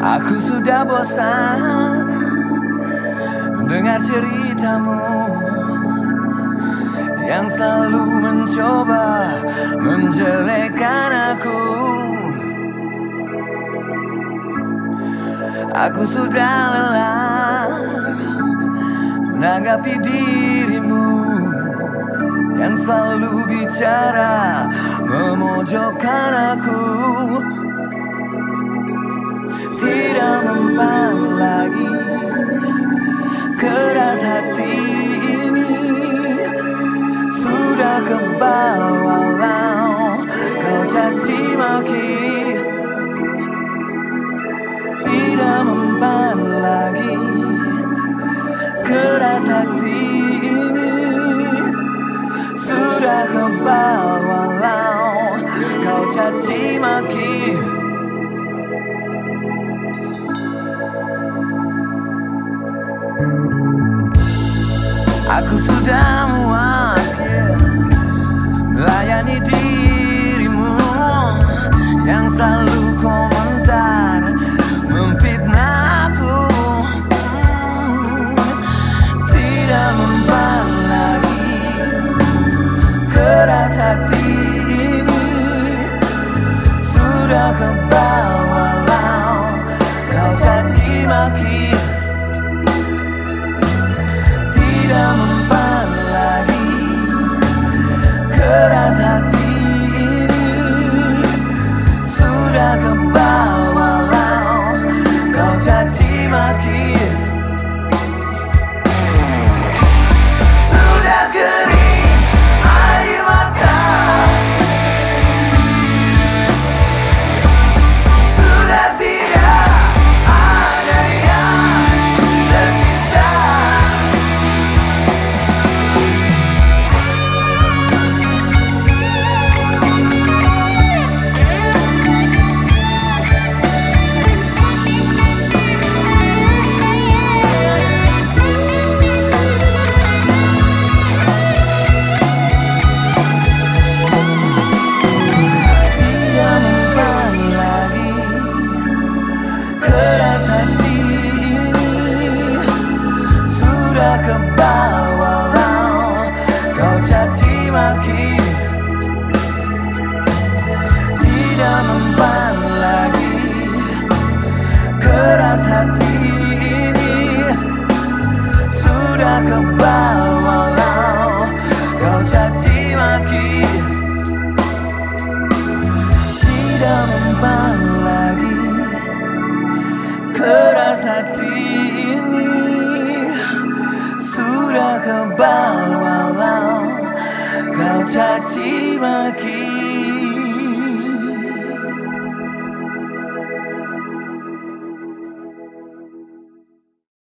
Aku sudah bosan Mendengar ceritamu Yang selalu mencoba Menjelekkan aku. Aku sudah lelah Menanggapi dirimu Yang selalu bicara Memojokkan aku. kebal walau kau caci maki. Aku sudah kebawa walau kau caci maki talk about keep